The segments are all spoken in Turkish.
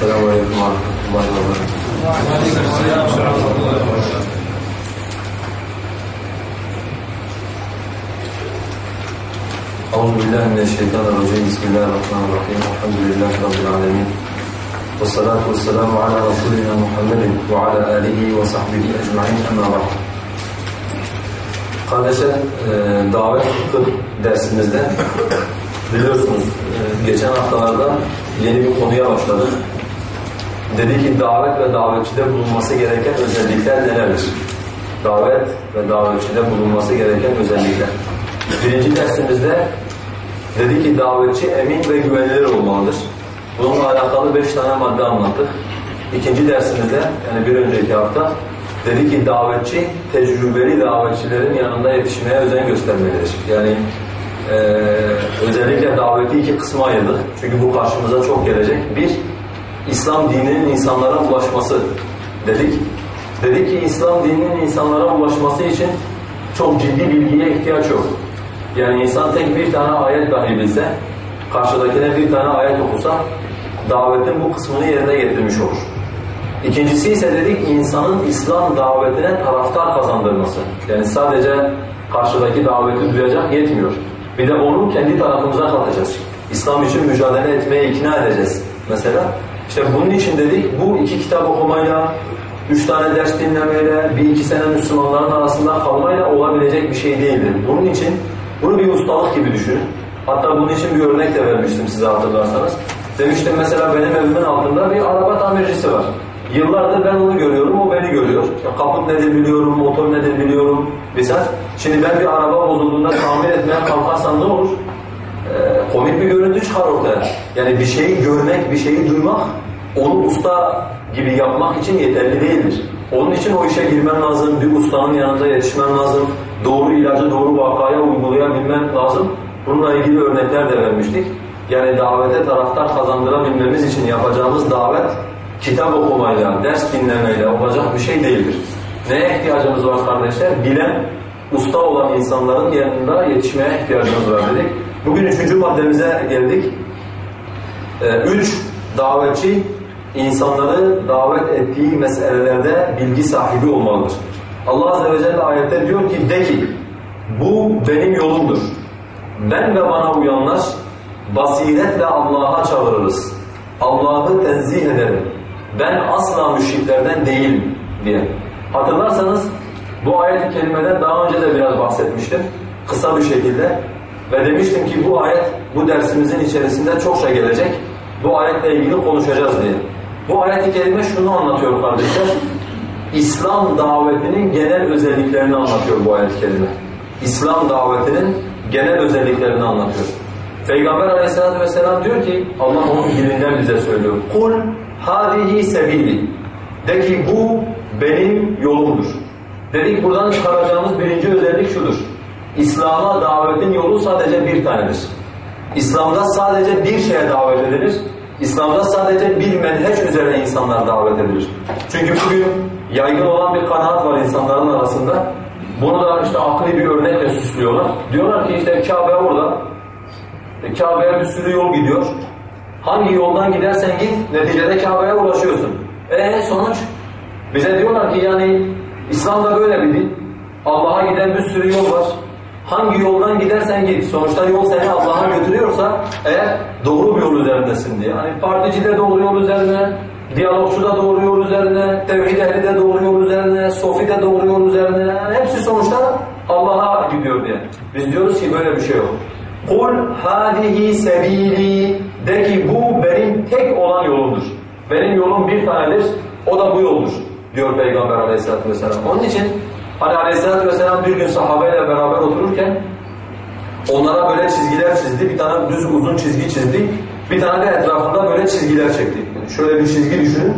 Selamun Aleyküm ve Rahmetullahi ve Berekatuhu. أعوذ بالله من الشيطان الرجيم بسم الله الرحمن الرحيم الحمد لله رب العالمين والصلاة والسلام على رسولنا محمد وعلى آله وصحبه أجمعين أما بعد Kardeşler, e, davet fıkıh dersimizde biliyorsunuz e, geçen haftalarda yeni bir konuya başladık. Dedi ki davet ve davetçide bulunması gereken özellikler nelerdir? Davet ve davetçide bulunması gereken özellikler. Birinci dersimizde dedi ki davetçi emin ve güvenilir olmalıdır. Bununla alakalı beş tane madde anlattık. İkinci dersimizde yani bir önceki hafta dedi ki davetçi tecrübeli davetçilerin yanında yetişmeye özen göstermelidir. Yani e, özellikle daveti iki kısma ayırdık. Çünkü bu karşımıza çok gelecek. Bir, İslam dininin insanlara ulaşması dedik. Dedik ki İslam dininin insanlara ulaşması için çok ciddi bilgiye ihtiyaç yok. Yani insan tek bir tane ayet dahi bilse, karşıdakine bir tane ayet okusa, davetin bu kısmını yerine getirmiş olur. İkincisi ise dedik insanın İslam davetine taraftar kazandırması. Yani sadece karşıdaki daveti duyacak yetmiyor. Bir de onu kendi tarafımıza katacağız. İslam için mücadele etmeye ikna edeceğiz mesela. İşte bunun için dedik bu iki kitap okumayla, üç tane ders dinlemeyle, bir iki sene Müslümanların arasında kalmayla olabilecek bir şey değildir. Bunun için bunu bir ustalık gibi düşünün. Hatta bunun için bir örnek de vermiştim size hatırlarsanız. Demiştim mesela benim evimin altında bir araba tamircisi var. Yıllardır ben onu görüyorum, o beni görüyor. Ya kaput nedir biliyorum, motor nedir biliyorum. Mesela şimdi ben bir araba bozulduğunda tamir etmeye kalkarsam ne olur? Ee, komik bir görüntü çıkar ortaya. Yani bir şeyi görmek, bir şeyi duymak, onu usta gibi yapmak için yeterli değildir. Onun için o işe girmen lazım, bir ustanın yanında yetişmen lazım, doğru ilacı doğru vakaya uygulayabilmen lazım. Bununla ilgili örnekler de vermiştik. Yani davete taraftar kazandırabilmemiz için yapacağımız davet, kitap okumayla, ders dinlemeyle olacak bir şey değildir. Neye ihtiyacımız var kardeşler? Bilen, usta olan insanların yanında yetişmeye ihtiyacımız var dedik. Bugün üçüncü maddemize geldik. Ee, üç, davetçi insanları davet ettiği meselelerde bilgi sahibi olmalıdır. Allah Azze ve Celle ayette diyor ki de ki bu benim yolumdur. Ben ve bana uyanlar basiretle Allah'a çağırırız. Allah'ı tenzih ederim. Ben asla müşriklerden değilim diye. Hatırlarsanız bu ayet-i kerimeden daha önce de biraz bahsetmiştim. Kısa bir şekilde. Ve demiştim ki bu ayet bu dersimizin içerisinde çokça gelecek. Bu ayetle ilgili konuşacağız diye. Bu ayet-i kerime şunu anlatıyor kardeşler. İslam davetinin genel özelliklerini anlatıyor bu ayet-i kerime. İslam davetinin genel özelliklerini anlatıyor. Peygamber aleyhissalatü vesselam diyor ki, Allah onun dilinden bize söylüyor. Kul hâzihi sebili. De ki bu benim yolumdur. Dedik buradan çıkaracağımız birinci özellik şudur. İslam'a davetin yolu sadece bir tanedir. İslam'da sadece bir şeye davet edilir. İslam'da sadece bir menheç üzerine insanlar davet edilir. Çünkü bugün yaygın olan bir kanaat var insanların arasında. Bunu da işte akli bir örnekle süslüyorlar. Diyorlar ki işte Kabe orada. E, Kabe'ye bir sürü yol gidiyor. Hangi yoldan gidersen git, neticede Kabe'ye ulaşıyorsun. E sonuç? Bize diyorlar ki yani İslam'da böyle bir din. Allah'a giden bir sürü yol var. Hangi yoldan gidersen git. Sonuçta yol seni Allah'a götürüyorsa eğer doğru bir yol üzerindesin diye. Hani partici de doğru yol üzerine, diyalogçu da doğru yol üzerine, tevhid ehli de doğru yol üzerine, sofi de doğru yol üzerine. Yani hepsi sonuçta Allah'a gidiyor diye. Biz diyoruz ki böyle bir şey yok. Kul hadihi sebili de ki bu benim tek olan yolumdur. Benim yolum bir tanedir. O da bu yoldur diyor Peygamber Aleyhisselatü vesselam. Onun için hani Aleyhisselatü vesselam bir gün sahabeyle beraber otururken onlara böyle çizgiler çizdi. Bir tane düz uzun çizgi çizdi. Bir tane de etrafında böyle çizgiler çekti. Yani şöyle bir çizgi düşünün.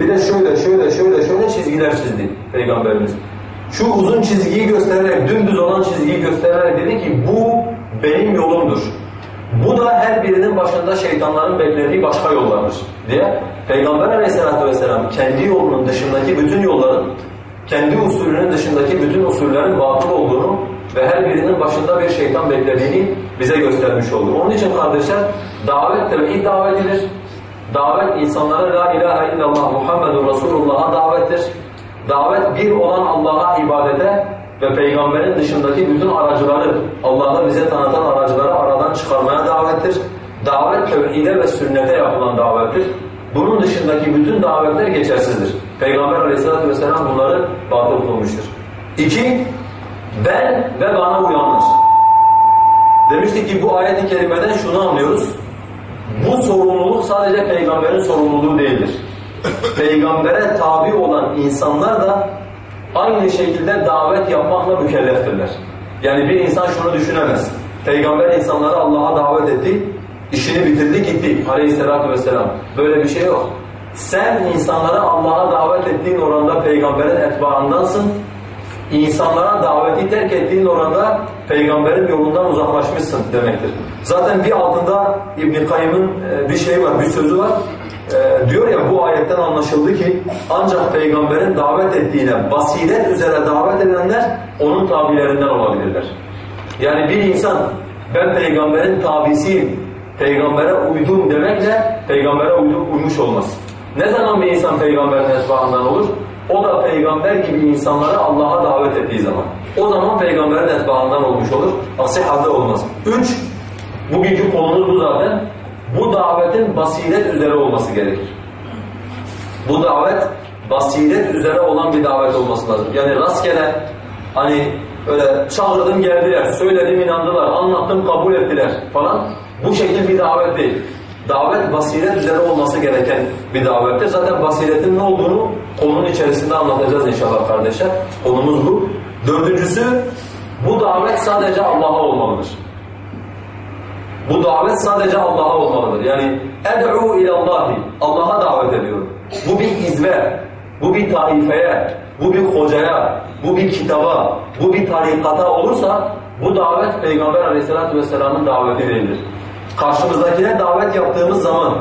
Bir de şöyle şöyle şöyle şöyle çizgiler çizdi Peygamberimiz. Şu uzun çizgiyi göstererek, dümdüz olan çizgiyi göstererek dedi ki bu benim yolumdur. Bu da her birinin başında şeytanların beklediği başka yollardır diye Peygamber aleyhissalatü vesselam kendi yolunun dışındaki bütün yolların, kendi usulünün dışındaki bütün usullerin batıl olduğunu ve her birinin başında bir şeytan beklediğini bize göstermiş oldu. Onun için kardeşler davet tevhid davetidir. Davet insanlara la ilahe illallah Muhammedun Resulullah'a davettir. Davet bir olan Allah'a ibadete ve peygamberin dışındaki bütün aracıları, Allah'ı bize tanıtan aracıları aradan çıkarmaya davettir. Davet tevhide ve sünnete yapılan davettir. Bunun dışındaki bütün davetler geçersizdir. Peygamber aleyhissalatü vesselam bunları batıl kılmıştır. İki, ben ve bana uyanlar. Demiştik ki bu ayet-i kerimeden şunu anlıyoruz. Bu sorumluluk sadece peygamberin sorumluluğu değildir. Peygambere tabi olan insanlar da aynı şekilde davet yapmakla mükelleftirler. Yani bir insan şunu düşünemez. Peygamber insanları Allah'a davet etti, işini bitirdi gitti aleyhissalatü vesselam. Böyle bir şey yok. Sen insanları Allah'a davet ettiğin oranda peygamberin etbaandansın. İnsanlara daveti terk ettiğin oranda peygamberin yolundan uzaklaşmışsın demektir. Zaten bir altında İbn Kayyım'ın e, bir şey var, bir sözü var. Ee, diyor ya bu ayetten anlaşıldı ki ancak peygamberin davet ettiğine basiret üzere davet edenler onun tabilerinden olabilirler. Yani bir insan ben peygamberin tabisiyim, peygambere uydum demekle peygambere uydum, uymuş olmaz. Ne zaman bir insan peygamberin etbaından olur? O da peygamber gibi insanları Allah'a davet ettiği zaman. O zaman peygamberin etbaından olmuş olur. Aksi halde olmaz. Üç, bugünkü konumuz bu zaten bu davetin basiret üzere olması gerekir. Bu davet basiret üzere olan bir davet olması lazım. Yani rastgele hani öyle çağırdım geldiler, söyledim inandılar, anlattım kabul ettiler falan. Bu şekil bir davet değil. Davet basiret üzere olması gereken bir davettir. Zaten basiretin ne olduğunu konunun içerisinde anlatacağız inşallah kardeşler. Konumuz bu. Dördüncüsü bu davet sadece Allah'a olmalıdır. Bu davet sadece Allah'a olmalıdır. Yani ed'u ilallahi Allah'a davet ediyorum. Bu bir izbe, bu bir taifeye, bu bir hocaya, bu bir kitaba, bu bir tarikata olursa bu davet Peygamber Aleyhisselatü vesselamın daveti değildir. Karşımızdakine davet yaptığımız zaman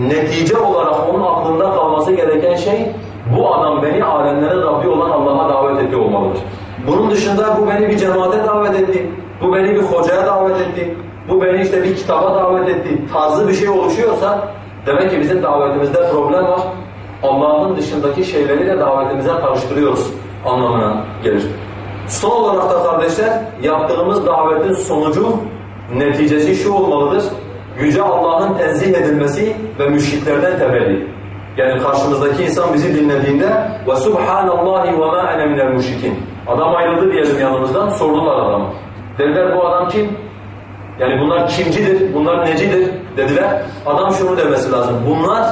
netice olarak onun aklında kalması gereken şey bu adam beni alemlerin Rabbi olan Allah'a davet etti olmalıdır. Bunun dışında bu beni bir cemaate davet etti, bu beni bir hocaya davet etti, bu beni işte bir kitaba davet etti tarzı bir şey oluşuyorsa demek ki bizim davetimizde problem var. Allah'ın dışındaki şeyleri de davetimize karıştırıyoruz anlamına gelir. Son olarak da kardeşler yaptığımız davetin sonucu, neticesi şu olmalıdır. Yüce Allah'ın tenzih edilmesi ve müşriklerden temelli. Yani karşımızdaki insan bizi dinlediğinde subhanallahi ve ma ene minel müşrikin. Adam ayrıldı diyelim yanımızdan, sordular adamı. Dediler bu adam kim? Yani bunlar kimcidir, bunlar necidir dediler. Adam şunu demesi lazım. Bunlar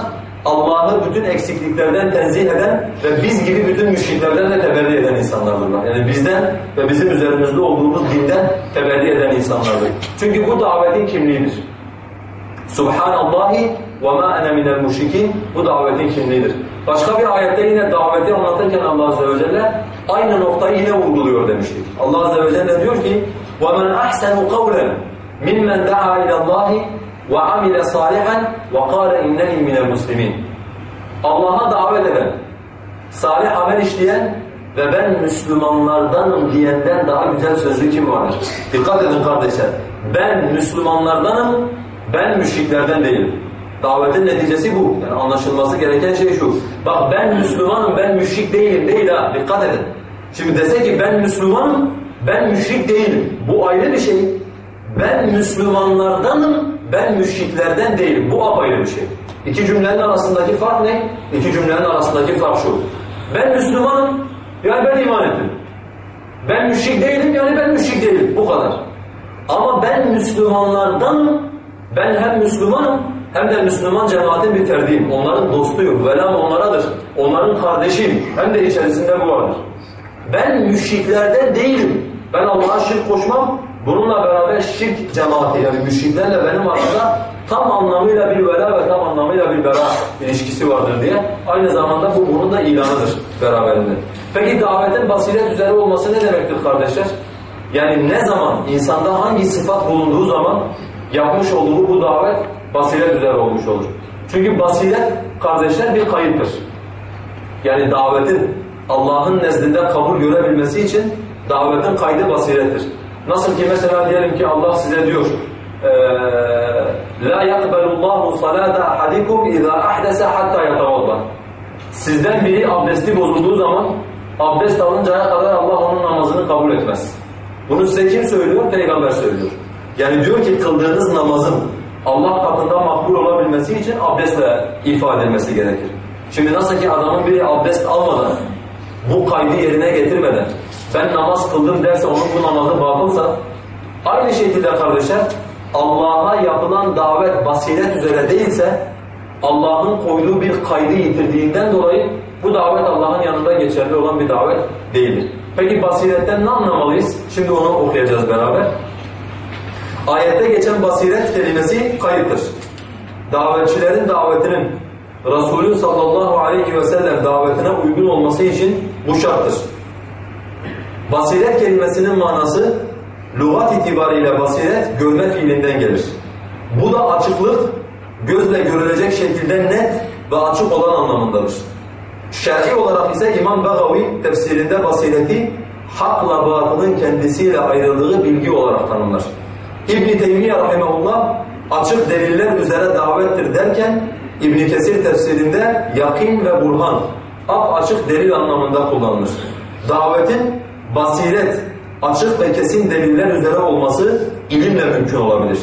Allah'ı bütün eksikliklerden tenzih eden ve biz gibi bütün müşriklerden de teberri eden insanlardırlar. Yani bizden ve bizim üzerimizde olduğumuz dinden teberri eden insanlardır. Çünkü bu davetin kimliğidir. Subhanallahi ve ma ene minel müşrikin bu davetin kimliğidir. Başka bir ayette yine daveti anlatırken Allah Azze ve Celle aynı noktayı yine vurguluyor demiştik. Allah Azze ve Celle diyor ki وَمَنْ أَحْسَنُ قَوْلًا مِمَّنْ دَعَا إِلَى اللّٰهِ وَعَمِلَ صَالِحًا وَقَالَ اِنَّنِي مِنَ الْمُسْلِمِينَ Allah'a davet eden, salih amel işleyen ve ben Müslümanlardanım diyenden daha güzel sözlü kim vardır? Dikkat edin kardeşler. Ben Müslümanlardanım, ben müşriklerden değilim. Davetin neticesi bu. Yani anlaşılması gereken şey şu. Bak ben Müslümanım, ben müşrik değilim değil ha. Dikkat edin. Şimdi dese ki ben Müslümanım, ben müşrik değilim. Bu ayrı bir şey. Ben Müslümanlardanım, ben müşriklerden değilim. Bu apayrı bir şey. İki cümlenin arasındaki fark ne? İki cümlenin arasındaki fark şu. Ben Müslümanım, yani ben iman ettim. Ben müşrik değilim, yani ben müşrik değilim. Bu kadar. Ama ben Müslümanlardanım, ben hem Müslümanım, hem de Müslüman cemaatin bir ferdiyim. Onların dostuyum, velam onlaradır. Onların kardeşiyim. Hem de içerisinde bu vardır. Ben müşriklerden değilim. Ben Allah'a şirk koşmam. Bununla beraber şirk cemaati yani müşriklerle benim arasında tam anlamıyla bir vela ve tam anlamıyla bir bera ilişkisi vardır diye. Aynı zamanda bu bunun da ilanıdır beraberinde. Peki davetin basiret üzere olması ne demektir kardeşler? Yani ne zaman, insanda hangi sıfat bulunduğu zaman yapmış olduğu bu davet basiret üzere olmuş olur. Çünkü basiret kardeşler bir kayıptır. Yani davetin Allah'ın nezdinde kabul görebilmesi için davetin kaydı basirettir. Nasıl ki mesela diyelim ki Allah size diyor la yakbelullahu salata ahadikum iza ahdasa hatta yatawadda. Sizden biri abdesti bozulduğu zaman abdest alıncaya kadar Allah onun namazını kabul etmez. Bunu size kim söylüyor? Peygamber söylüyor. Yani diyor ki kıldığınız namazın Allah katında makbul olabilmesi için abdestle ifade edilmesi gerekir. Şimdi nasıl ki adamın biri abdest almadan, bu kaydı yerine getirmeden ben namaz kıldım derse onun bu namazı batılsa aynı şekilde kardeşler Allah'a yapılan davet basiret üzere değilse Allah'ın koyduğu bir kaydı yitirdiğinden dolayı bu davet Allah'ın yanında geçerli olan bir davet değildir. Peki basiretten ne anlamalıyız? Şimdi onu okuyacağız beraber. Ayette geçen basiret kelimesi kayıttır. Davetçilerin davetinin Resulü sallallahu aleyhi ve sellem davetine uygun olması için bu şarttır. Basiret kelimesinin manası lügat itibariyle basiret görme fiilinden gelir. Bu da açıklık, gözle görülecek şekilde net ve açık olan anlamındadır. Şer'i olarak ise İmam Begavi tefsirinde basireti hakla batılın kendisiyle ayrılığı bilgi olarak tanımlar. İbn Teymiye rahimehullah açık deliller üzere davettir derken İbn Kesir tefsirinde yakin ve burhan açık delil anlamında kullanılır. Davetin basiret, açık ve kesin deliller üzere olması ilimle mümkün olabilir.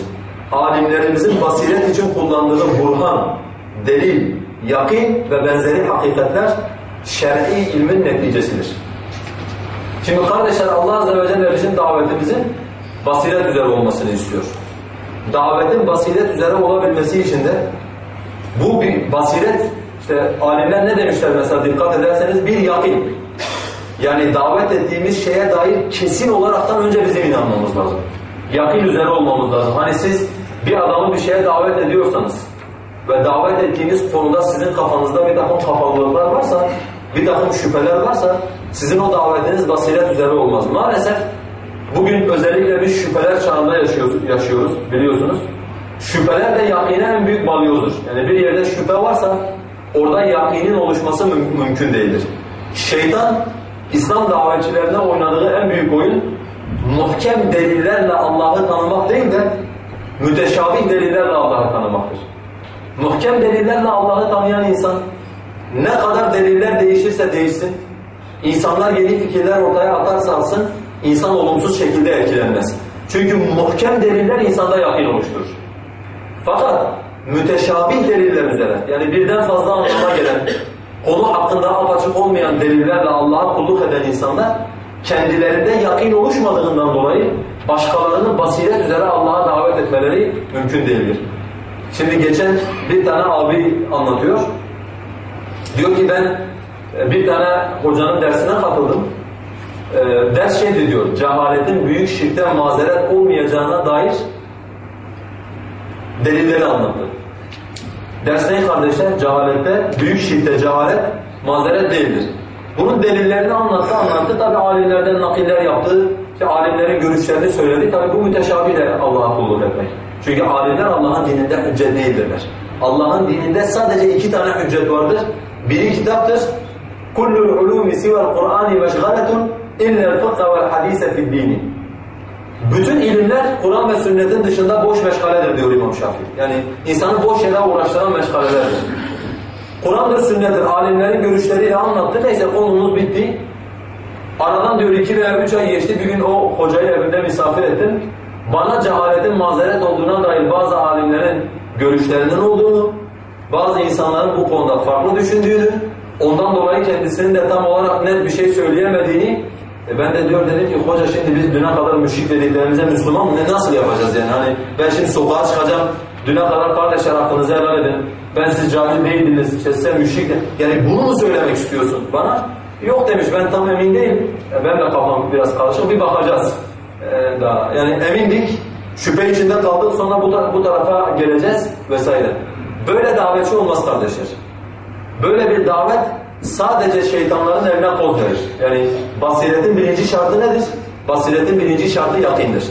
Alimlerimizin basiret için kullandığı burhan, delil, yakin ve benzeri hakikatler şer'i ilmin neticesidir. Şimdi kardeşler Allah Azze ve Celle bizim davetimizin basiret üzere olmasını istiyor. Davetin basiret üzere olabilmesi için de bu bir basiret, işte alimler ne demişler mesela dikkat ederseniz bir yakin. Yani davet ettiğimiz şeye dair kesin olaraktan önce bizim inanmamız lazım. Yakin üzere olmamız lazım. Hani siz bir adamı bir şeye davet ediyorsanız ve davet ettiğiniz konuda sizin kafanızda bir takım kapalılıklar varsa, bir takım şüpheler varsa sizin o davetiniz basiret üzere olmaz. Maalesef bugün özellikle biz şüpheler çağında yaşıyoruz, yaşıyoruz biliyorsunuz. Şüpheler de yakine en büyük balyozdur. Yani bir yerde şüphe varsa orada yakinin oluşması müm mümkün değildir. Şeytan İslam davetçilerine oynadığı en büyük oyun muhkem delillerle Allah'ı tanımak değil de müteşabih delillerle Allah'ı tanımaktır. Muhkem delillerle Allah'ı tanıyan insan ne kadar deliller değişirse değişsin, insanlar yeni fikirler ortaya atarsa alsın, insan olumsuz şekilde etkilenmez. Çünkü muhkem deliller insanda yakin oluşturur. Fakat müteşabih deliller üzere, yani birden fazla anlama gelen, konu hakkında apaçık olmayan delillerle Allah'a kulluk eden insanlar, kendilerinde yakin oluşmadığından dolayı başkalarının basiret üzere Allah'a davet etmeleri mümkün değildir. Şimdi geçen bir tane abi anlatıyor. Diyor ki ben e, bir tane hocanın dersine katıldım. E, ders şeydi diyor, cehaletin büyük şirkten mazeret olmayacağına dair delilleri anlattı. Ders ne kardeşler? Cehalette, büyük şirkte cehalet mazeret değildir. Bunun delillerini anlattı, anlattı. Tabi alimlerden nakiller yaptı, işte alimlerin görüşlerini söyledi. Tabi bu müteşabih de Allah'a kulluk etmek. Çünkü alimler Allah'ın dininde hüccet değildirler. Allah'ın dininde sadece iki tane hüccet vardır. Biri kitaptır. Ulumi sivel Kur'ani meşgaletun illel fıkha vel hadise fid dini. Bütün ilimler Kur'an ve sünnetin dışında boş meşgaledir diyor İmam Şafii. Yani insanı boş yere uğraştıran meşgalelerdir. Kur'an'dır, sünnettir, alimlerin görüşleriyle anlattı. Neyse konumuz bitti. Aradan diyor iki veya üç ay geçti. Bir gün o hocayı evinde misafir ettim. Bana cehaletin mazeret olduğuna dair bazı alimlerin görüşlerinin olduğunu, bazı insanların bu konuda farklı düşündüğünü, ondan dolayı kendisinin de tam olarak net bir şey söyleyemediğini e ben de diyor dedim ki hoca şimdi biz düne kadar müşrik dediklerimize Müslüman ne nasıl yapacağız yani? Hani ben şimdi sokağa çıkacağım düne kadar kardeşler hakkınızı helal edin. Ben siz cahil değildiniz işte size müşrik yani bunu mu söylemek istiyorsun? Bana yok demiş. Ben tam emin değilim. E ben de kafam biraz karışık bir bakacağız. Ee, daha. Yani emindik şüphe içinde kaldık sonra bu, ta bu tarafa geleceğiz vesaire. Böyle davetçi olmaz kardeşler. Böyle bir davet sadece şeytanların eline toz verir. Yani basiretin birinci şartı nedir? Basiretin birinci şartı yakindir.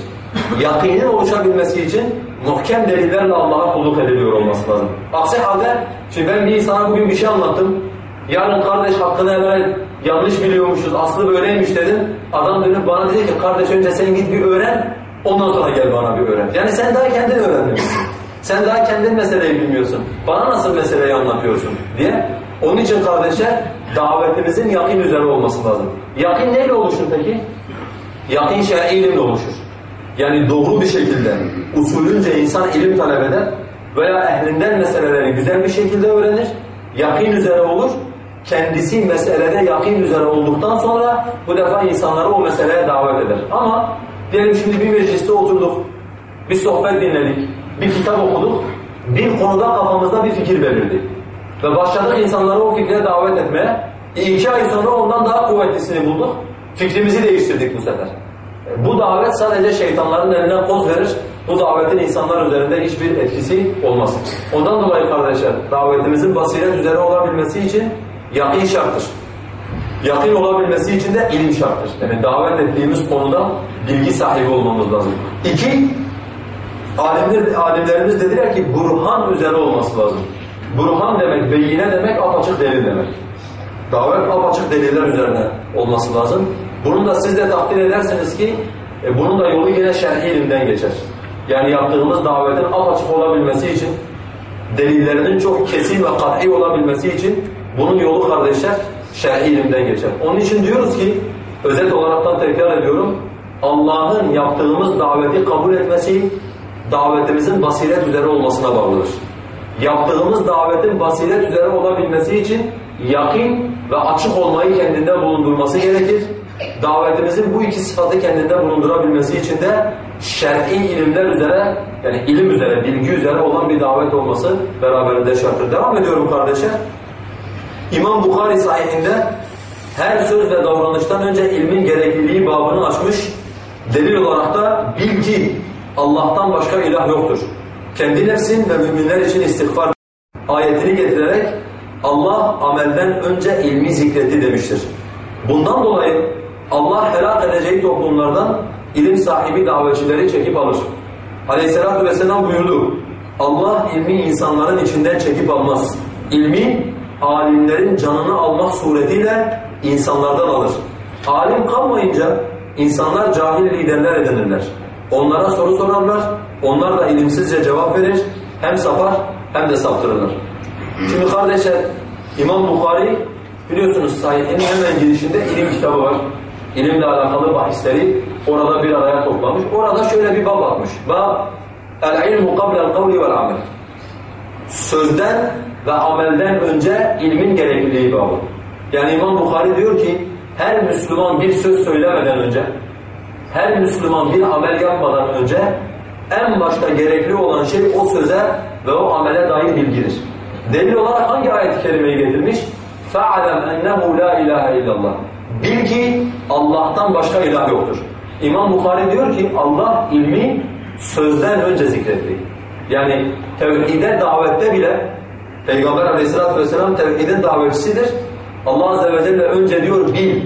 Yakinin oluşabilmesi için muhkem delillerle Allah'a kulluk ediliyor olması lazım. Aksi halde, şimdi ben bir insana bugün bir şey anlattım. Yarın kardeş hakkını helal yanlış biliyormuşuz, aslı böyleymiş dedim. Adam dönüp bana dedi ki kardeş önce sen git bir öğren, Ondan sonra gel bana bir öğret. Yani sen daha kendin öğrenmemişsin. Sen daha kendin meseleyi bilmiyorsun. Bana nasıl meseleyi anlatıyorsun diye. Onun için kardeşler davetimizin yakin üzere olması lazım. Yakin neyle oluşur peki? Yakin şer'i ilimle oluşur. Yani doğru bir şekilde, usulünce insan ilim talep eder veya ehlinden meseleleri güzel bir şekilde öğrenir, yakin üzere olur, kendisi meselede yakin üzere olduktan sonra bu defa insanları o meseleye davet eder. Ama diyelim şimdi bir mecliste oturduk, bir sohbet dinledik, bir kitap okuduk, bir konuda kafamızda bir fikir belirdi. Ve başladık insanları o fikre davet etmeye. İki ay sonra ondan daha kuvvetlisini bulduk. Fikrimizi değiştirdik bu sefer. E, bu davet sadece şeytanların eline koz verir. Bu davetin insanlar üzerinde hiçbir etkisi olmaz. Ondan dolayı kardeşler, davetimizin basiret üzere olabilmesi için yakin şarttır. Yakin olabilmesi için de ilim şarttır. Yani davet ettiğimiz konuda bilgi sahibi olmamız lazım. İki, alimler, alimlerimiz dediler ki burhan üzere olması lazım. Burhan demek, beyine demek, apaçık delil demek. Davet apaçık deliller üzerine olması lazım. Bunun da siz de takdir ederseniz ki e, bunun da yolu yine şer'i ilimden geçer. Yani yaptığımız davetin apaçık olabilmesi için delillerinin çok kesin ve kat'i olabilmesi için bunun yolu kardeşler şer'i ilimden geçer. Onun için diyoruz ki özet olaraktan tekrar ediyorum Allah'ın yaptığımız daveti kabul etmesi davetimizin basiret üzere olmasına bağlıdır. Yaptığımız davetin basiret üzere olabilmesi için yakin ve açık olmayı kendinde bulundurması gerekir. Davetimizin bu iki sıfatı kendinde bulundurabilmesi için de şer'i ilimler üzere, yani ilim üzere, bilgi üzere olan bir davet olması beraberinde şarttır. Devam ediyorum kardeşler. İmam Bukhari sahihinde her söz ve davranıştan önce ilmin gerekliliği babını açmış, delil olarak da bil ki Allah'tan başka ilah yoktur. Kendi nefsin ve müminler için istiğfar ayetini getirerek Allah amelden önce ilmi zikretti demiştir. Bundan dolayı Allah helak edeceği toplumlardan ilim sahibi davetçileri çekip alır. Aleyhisselatü vesselam buyurdu. Allah ilmi insanların içinden çekip almaz. İlmi alimlerin canını almak suretiyle insanlardan alır. Alim kalmayınca insanlar cahil liderler edinirler. Onlara soru sorarlar, onlar da ilimsizce cevap verir, hem sapar hem de saptırırlar. Şimdi kardeşler, İmam Bukhari biliyorsunuz sahihin hemen girişinde ilim kitabı var. İlimle alakalı bahisleri orada bir araya toplamış. Orada şöyle bir bab atmış. Bab el-ilmu kablel kavli vel amel. Sözden ve amelden önce ilmin gerekliliği babı. Yani İmam Bukhari diyor ki her Müslüman bir söz söylemeden önce her Müslüman bir amel yapmadan önce en başta gerekli olan şey o söze ve o amele dair bilgidir. Delil olarak hangi ayet-i kerimeyi getirmiş? فَعَلَمْ اَنَّهُ لَا اِلَٰهَ اِلَّا اللّٰهِ Bil ki Allah'tan başka ilah yoktur. İmam Bukhari diyor ki Allah ilmi sözden önce zikretti. Yani tevhide davette bile Peygamber aleyhissalatü vesselam tevhidin davetçisidir. Allah azze ve celle önce diyor bil,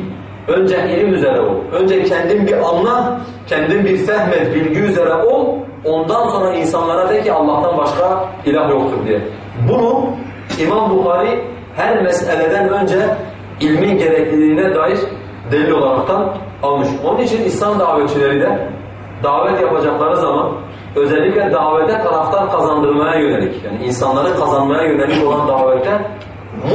önce ilim üzere ol. Önce kendin bir anla, kendin bir fehmet, bilgi üzere ol. Ondan sonra insanlara de ki Allah'tan başka ilah yoktur diye. Bunu İmam Bukhari her meseleden önce ilmin gerekliliğine dair delil olaraktan almış. Onun için İslam davetçileri de davet yapacakları zaman özellikle davete taraftar kazandırmaya yönelik yani insanları kazanmaya yönelik olan davette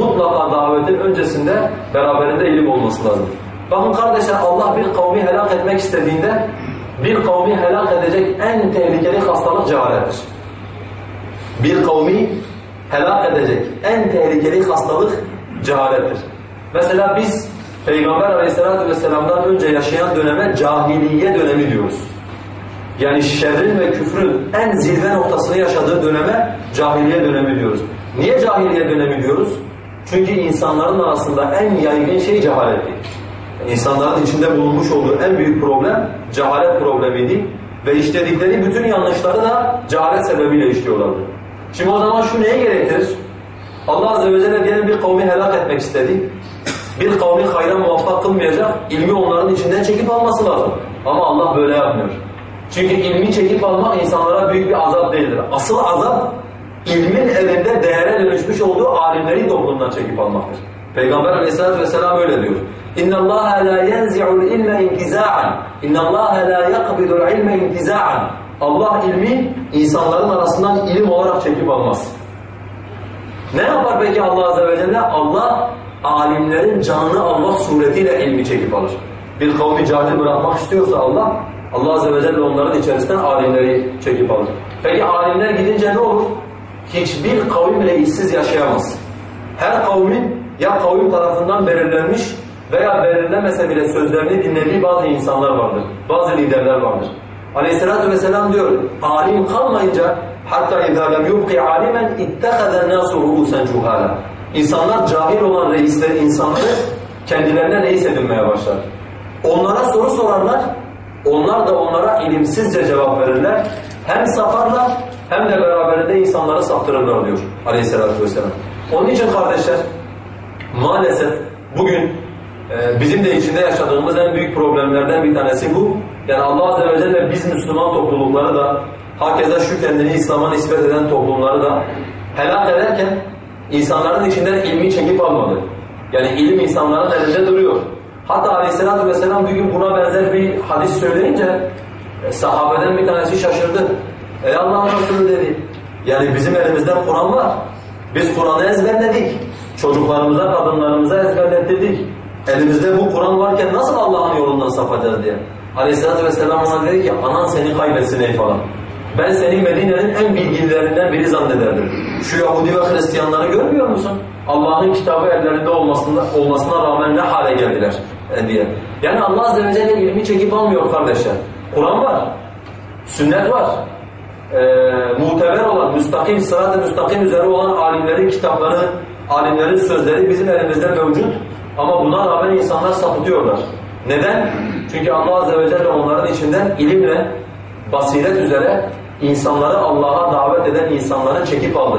mutlaka davetin öncesinde beraberinde ilim olması lazım. Bakın kardeşler Allah bir kavmi helak etmek istediğinde bir kavmi helak edecek en tehlikeli hastalık cehalettir. Bir kavmi helak edecek en tehlikeli hastalık cehalettir. Mesela biz Peygamber aleyhissalatü vesselam'dan önce yaşayan döneme cahiliye dönemi diyoruz. Yani şerrin ve küfrün en zirve noktasını yaşadığı döneme cahiliye dönemi diyoruz. Niye cahiliye dönemi diyoruz? Çünkü insanların arasında en yaygın şey cehaletti. İnsanların içinde bulunmuş olduğu en büyük problem cehalet problemiydi. Ve işledikleri bütün yanlışları da cehalet sebebiyle işliyorlardı. Şimdi o zaman şu neye gerektirir? Allah Azze ve Celle diyelim bir kavmi helak etmek istedi. Bir kavmi hayra muvaffak kılmayacak, ilmi onların içinden çekip alması lazım. Ama Allah böyle yapmıyor. Çünkü ilmi çekip almak insanlara büyük bir azap değildir. Asıl azap ilmin elinde değere dönüşmüş olduğu alimleri toplumdan çekip almaktır. Peygamber aleyhissalatu vesselam öyle diyor. اِنَّ اللّٰهَ لَا يَنْزِعُ الْاِلْمَ اِنْتِزَاعًا اِنَّ اللّٰهَ لَا يَقْبِدُ الْعِلْمَ اِنْتِزَاعًا Allah ilmi insanların arasından ilim olarak çekip almaz. Ne yapar peki Allah Azze ve Celle? Allah alimlerin canını almak suretiyle ilmi çekip alır. Bir kavmi cahil bırakmak istiyorsa Allah, Allah Azze ve Celle onların içerisinden alimleri çekip alır. Peki alimler gidince ne olur? Hiçbir kavim bile işsiz yaşayamaz. Her kavmin ya kavim tarafından belirlenmiş veya belirlemese bile sözlerini dinlediği bazı insanlar vardır. Bazı liderler vardır. Aleyhisselatü vesselam diyor, alim kalmayınca hatta اِذَا لَمْ يُبْقِ عَالِمًا اِتَّخَذَ النَّاسُ رُؤُسًا جُهَالًا İnsanlar cahil olan reisleri, insanları kendilerine reis edinmeye başlar. Onlara soru sorarlar, onlar da onlara ilimsizce cevap verirler. Hem saparlar hem de beraberinde insanları saptırırlar diyor aleyhissalatü vesselam. Onun için kardeşler maalesef bugün e, bizim de içinde yaşadığımız en büyük problemlerden bir tanesi bu. Yani Allah Azze ve Celle biz Müslüman toplulukları da hakeza şu kendini İslam'a nispet eden toplumları da helak ederken insanların içinden ilmi çekip almadı. Yani ilim insanların elinde duruyor. Hatta Aleyhisselatü Vesselam bir gün buna benzer bir hadis söyleyince e, sahabeden bir tanesi şaşırdı. Ey Allah'ın Resulü dedi. Yani bizim elimizde Kur'an var. Biz Kur'an'ı ezberledik. Çocuklarımıza, kadınlarımıza ezberlettirdik. Elimizde bu Kur'an varken nasıl Allah'ın yolundan sapacağız diye. Aleyhisselatü Vesselam ona dedi ki anan seni kaybetsin ey falan. Ben seni Medine'nin en bilgililerinden biri zannederdim. Şu Yahudi ve Hristiyanları görmüyor musun? Allah'ın kitabı ellerinde olmasına, olmasına rağmen ne hale geldiler e, diye. Yani Allah Azze ve Celle ilmi çekip almıyor kardeşler. Kur'an var, sünnet var, e, muteber olan, müstakim, sırat-ı müstakim üzere olan alimlerin kitapları, alimlerin sözleri bizim elimizde mevcut. Ama buna rağmen insanlar sapıtıyorlar. Neden? Çünkü Allah Azze ve Celle onların içinden ilimle, basiret üzere insanları Allah'a davet eden insanları çekip aldı.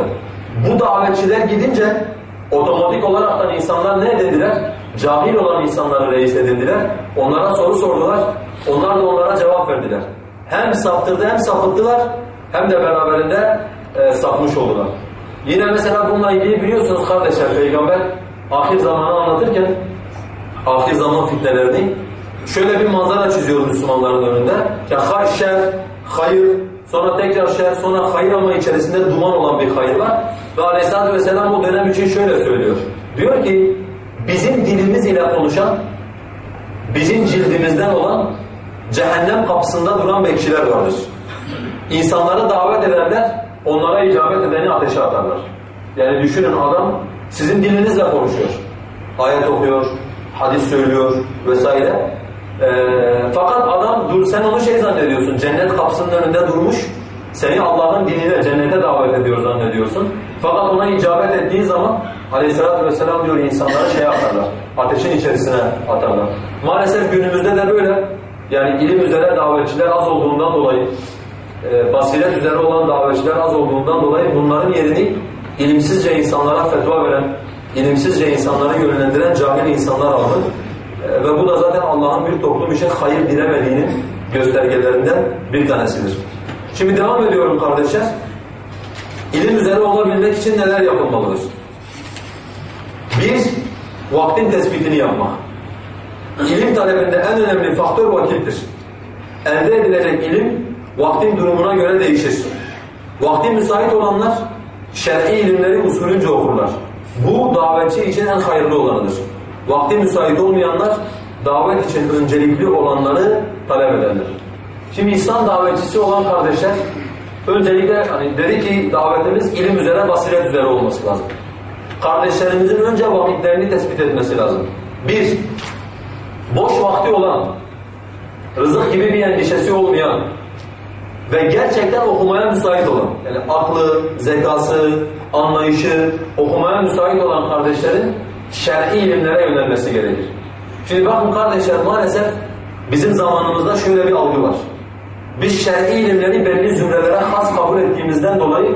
Bu davetçiler gidince otomatik olaraktan insanlar ne dediler? Cahil olan insanları reis edindiler. Onlara soru sordular. Onlar da onlara cevap verdiler. Hem saptırdı hem sapıttılar hem de beraberinde e, sapmış oldular. Yine mesela bununla ilgili biliyorsunuz kardeşler Peygamber ahir zamanı anlatırken ahir zaman fitnelerini şöyle bir manzara çiziyor Müslümanların önünde. Ya hayır, şer, hayır, sonra tekrar şer, sonra hayır ama içerisinde duman olan bir hayır var. Ve Aleyhisselatü Vesselam o dönem için şöyle söylüyor. Diyor ki bizim dilimiz ile konuşan, bizim cildimizden olan cehennem kapısında duran bekçiler vardır. İnsanları davet ederler, onlara icabet edeni ateşe atarlar. Yani düşünün adam sizin dilinizle konuşuyor. Ayet okuyor, hadis söylüyor vesaire. Ee, fakat adam dur sen onu şey zannediyorsun, cennet kapısının önünde durmuş, seni Allah'ın dinine, cennete davet ediyor zannediyorsun. Fakat ona icabet ettiği zaman aleyhissalatü vesselam diyor insanlara şey atarlar, ateşin içerisine atarlar. Maalesef günümüzde de böyle. Yani ilim üzere davetçiler az olduğundan dolayı, e, basiret üzere olan davetçiler az olduğundan dolayı bunların yerini ilimsizce insanlara fetva veren, ilimsizce insanları yönlendiren cahil insanlar aldı. E, ve bu da zaten Allah'ın bir toplum için hayır dilemediğinin göstergelerinden bir tanesidir. Şimdi devam ediyorum kardeşler. İlim üzere olabilmek için neler yapılmalıdır? Bir, vaktin tespitini yapmak. İlim talebinde en önemli faktör vakittir. Elde edilecek ilim vaktin durumuna göre değişir. Vakti müsait olanlar şer'i ilimleri usulünce okurlar. Bu davetçi için en hayırlı olanıdır. Vakti müsait olmayanlar davet için öncelikli olanları talep ederler. Şimdi İslam davetçisi olan kardeşler öncelikle hani dedi ki davetimiz ilim üzere basiret üzere olması lazım. Kardeşlerimizin önce vakitlerini tespit etmesi lazım. Bir, boş vakti olan, rızık gibi bir endişesi olmayan ve gerçekten okumaya müsait olan, yani aklı, zekası, anlayışı okumaya müsait olan kardeşlerin şer'i ilimlere yönelmesi gerekir. Şimdi bakın kardeşler maalesef bizim zamanımızda şöyle bir algı var. Biz şer'i ilimleri belli zümrelere has kabul ettiğimizden dolayı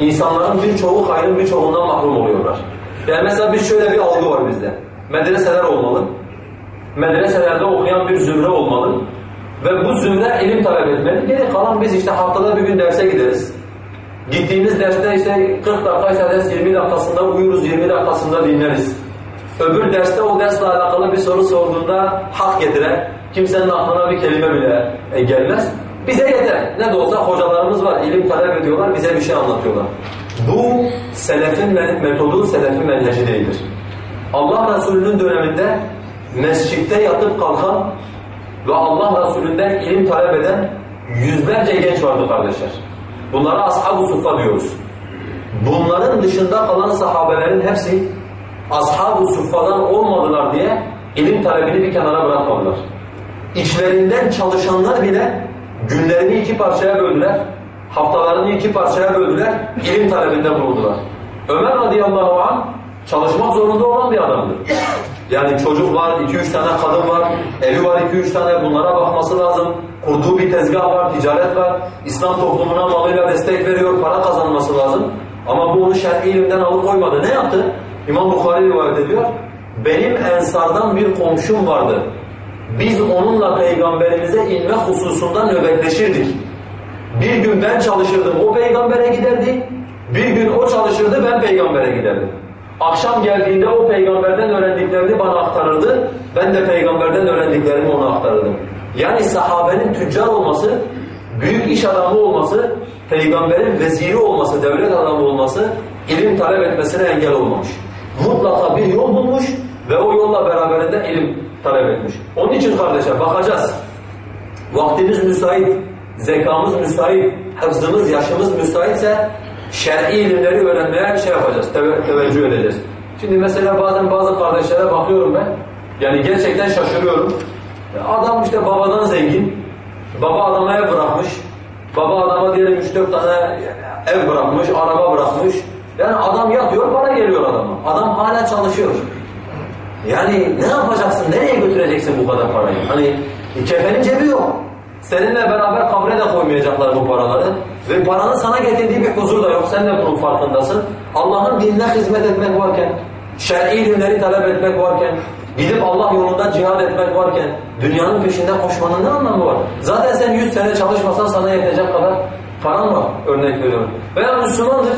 insanların birçoğu hayrın birçoğundan mahrum oluyorlar. Yani mesela bir şöyle bir algı var bizde. Medreseler olmalı. Medreselerde okuyan bir zümre olmalı. Ve bu zümre ilim talep etmeli. Geri kalan biz işte haftada bir gün derse gideriz. Gittiğimiz derste işte 40 dakikaysa ders 20 dakikasında uyuruz, 20 dakikasında dinleriz. öbür derste o dersle alakalı bir soru sorduğunda hak getiren, kimsenin aklına bir kelime bile e, gelmez. Bize yeter. Ne de olsa hocalarımız var, ilim talep ediyorlar, bize bir şey anlatıyorlar. Bu selefin metodu, selefin menheci değildir. Allah Resulü'nün döneminde mescitte yatıp kalkan ve Allah Resulü'nden ilim talep eden yüzlerce genç vardı kardeşler. Bunlara ashab-ı suffa diyoruz. Bunların dışında kalan sahabelerin hepsi ashab-ı suffadan olmadılar diye ilim talebini bir kenara bırakmadılar. İçlerinden çalışanlar bile günlerini iki parçaya böldüler, haftalarını iki parçaya böldüler, ilim talebinde bulundular. Ömer radıyallahu anh çalışmak zorunda olan bir adamdır. Yani çocuk var, iki üç tane kadın var, evi var iki üç tane bunlara bakması lazım. Kurduğu bir tezgah var, ticaret var. İslam toplumuna malıyla destek veriyor, para kazanması lazım. Ama bu onu şer'i ilimden alıkoymadı. Ne yaptı? İmam Bukhari rivayet ediyor. Benim ensardan bir komşum vardı. Biz onunla peygamberimize inme hususunda nöbetleşirdik. Bir gün ben çalışırdım, o peygambere giderdi. Bir gün o çalışırdı, ben peygambere giderdim. Akşam geldiğinde o peygamberden öğrendiklerini bana aktarırdı. Ben de peygamberden öğrendiklerimi ona aktarırdım. Yani sahabenin tüccar olması, büyük iş adamı olması, peygamberin veziri olması, devlet adamı olması ilim talep etmesine engel olmamış. Mutlaka bir yol bulmuş ve o yolla beraberinde ilim talep etmiş. Onun için kardeşler bakacağız. Vaktimiz müsait, zekamız müsait, hafızımız, yaşımız müsaitse şer'i ilimleri öğrenmeye şey yapacağız, teve teveccüh edeceğiz. Şimdi mesela bazen bazı kardeşlere bakıyorum ben, yani gerçekten şaşırıyorum. Adam işte babadan zengin, baba adama ev bırakmış, baba adama diyelim üç dört tane ev bırakmış, araba bırakmış. Yani adam yatıyor, para geliyor adama. Adam hala çalışıyor. Yani ne yapacaksın, nereye götüreceksin bu kadar parayı? Hani kefenin cebi yok. Seninle beraber kabre de koymayacaklar bu paraları. Ve paranın sana getirdiği bir huzur da yok. Sen de bunun farkındasın. Allah'ın dinine hizmet etmek varken, şer'i ilimleri talep etmek varken, gidip Allah yolunda cihad etmek varken, dünyanın peşinde koşmanın ne anlamı var? Zaten sen yüz sene çalışmasan sana yetecek kadar paran var, örnek veriyorum. Veya Müslümandır,